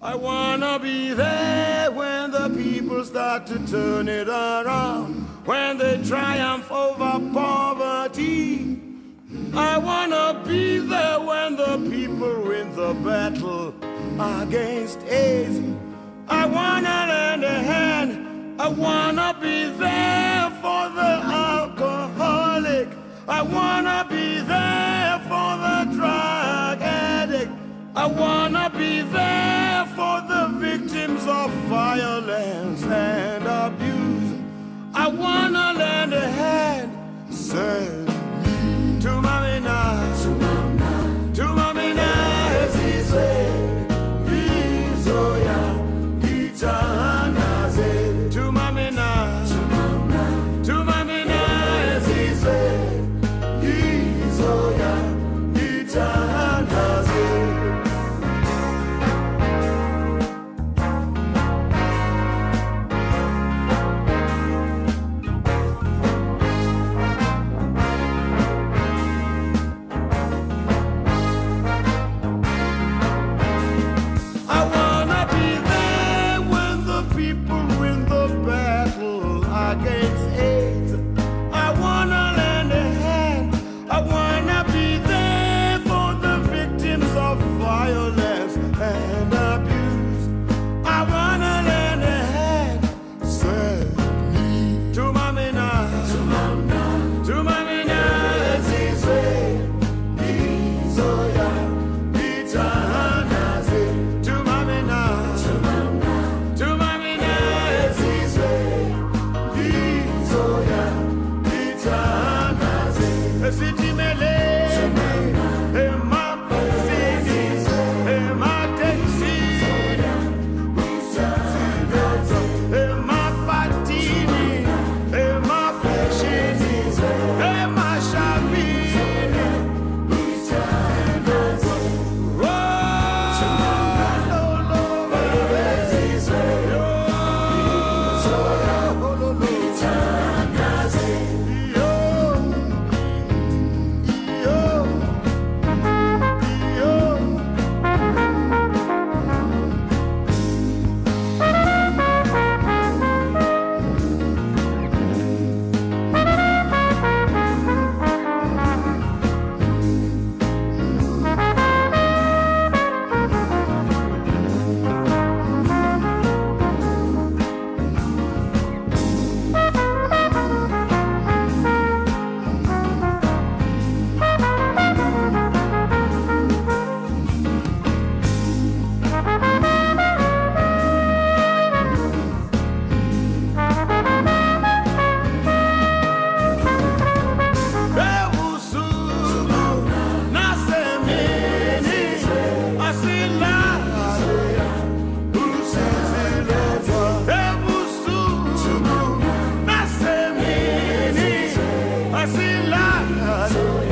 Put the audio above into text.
I wanna be there when the people start to turn it around, when they triumph over poverty. I wanna be there when the people win the battle against AIDS. I wanna lend a hand. I wanna be there for the alcoholic. I wanna be there for the drug addict. I wanna be violence and abuse. I wanna lend a hand, send me to mommy. To mommy to mommy now, as he said, AIDS, Esse time I see light.